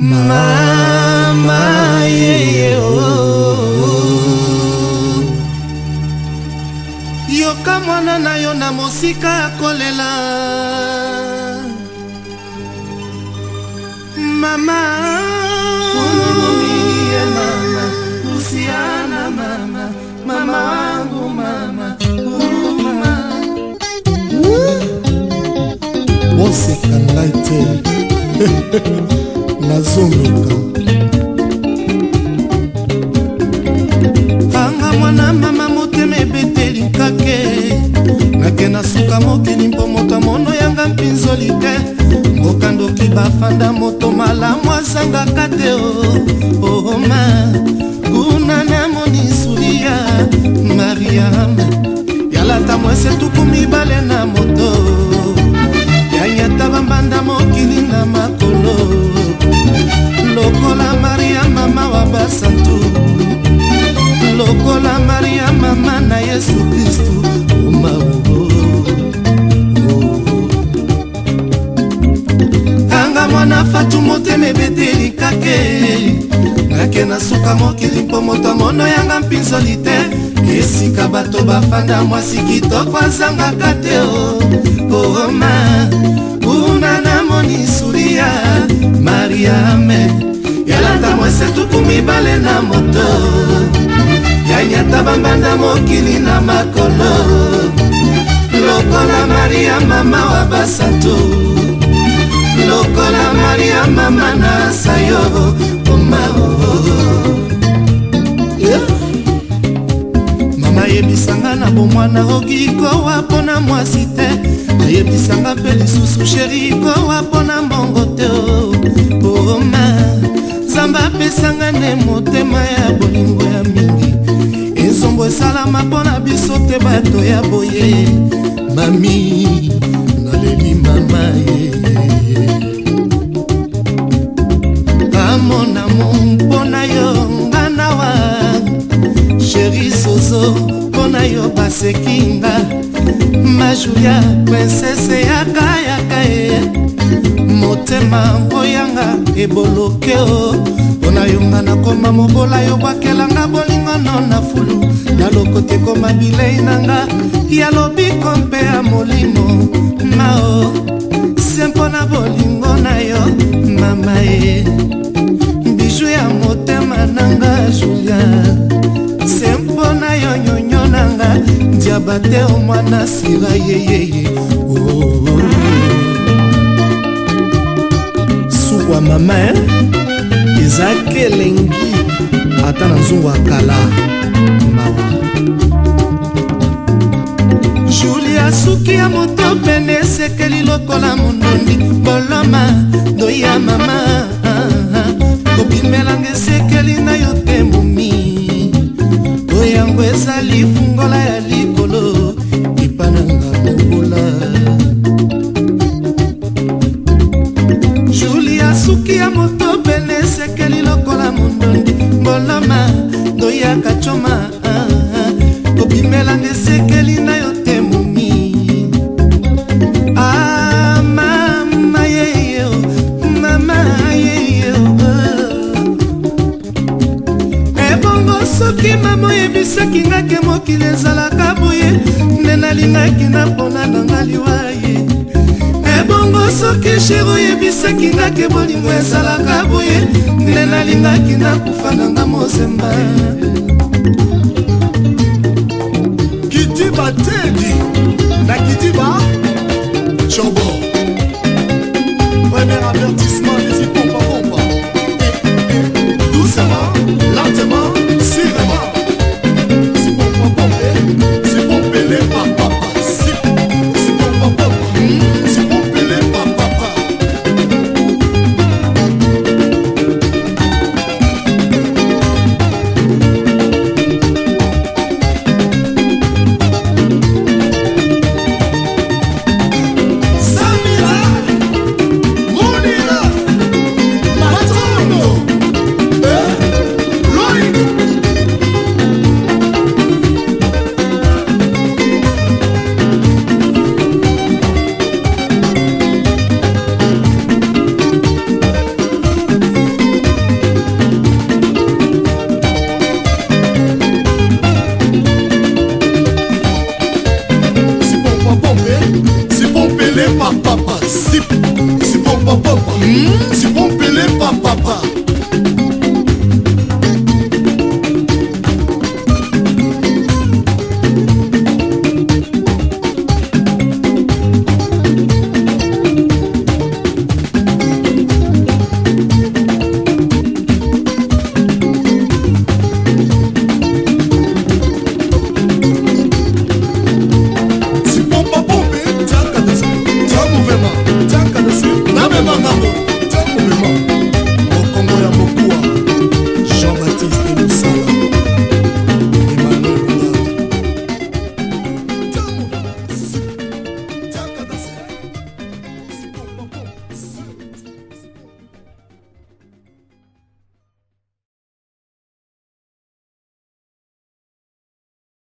mama yeye oh. yoka mwana na yo na mosika akolela mama ye mama lusiana mama mama wangu mama oseka ngai te nazoleka anga mwana mama motema ebeteli kake nakenda suka mokili mpo moto amono yanga mpinzoli te mboka ndoki bafanda moto malamu azangaka te ooma oh, oh, oh, kuna namoni sulia mariama yalata mwese tuku mibale na moto ebeteli kake nake na suka mokili mpo moto amono yanga mpinzoli te esika bato bafanda mwasi kitoko azangaka te o koroma oh, kuna namoni suria mariame yalata mwasi tuku mibale na moto yanyata bambanda mokili na makolo lokola maria mama wa basantu maria mama nasa yo omao mama ayebisanga na bomwana okikowa mpo na mwasi te ayebisanga mpe lisusu sheri kowa mpo na mbongo te oma oh, oh, oh, nzambe apesanga nde motema ya bolingo ya mingi ezombo esalama mpo na biso te bato ya boye mami naleli mama ye yo mpo na yo basekinga majuya prinsese yakayaka ye motema oyanga eboloke o mpo na yo nga nakoma mobola yo bwakelanga bolingono na fulu na lokoti ekoma bilei na nga ya lobiko mpe ya molimo mwana diabater mwana sira yeyeye oh, oh. sukwa mama eh, ezaki elengi ata na nzungu akala mawa julia suki ya moto pene esekeli lokola mondondi boloma doya mama soki mama oyebisaki ngake mokili ezalaka boye nde nalingaki na mpona nanga liwa ye ebongo soki shero oyebisaki ngake bolingo ezalaka boye nde nalingaki na kufa nanga mozemba kiti batedi Hmm? C'est bon mouvement mokongo ya mokuwa jean-baptiste